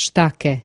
Štake.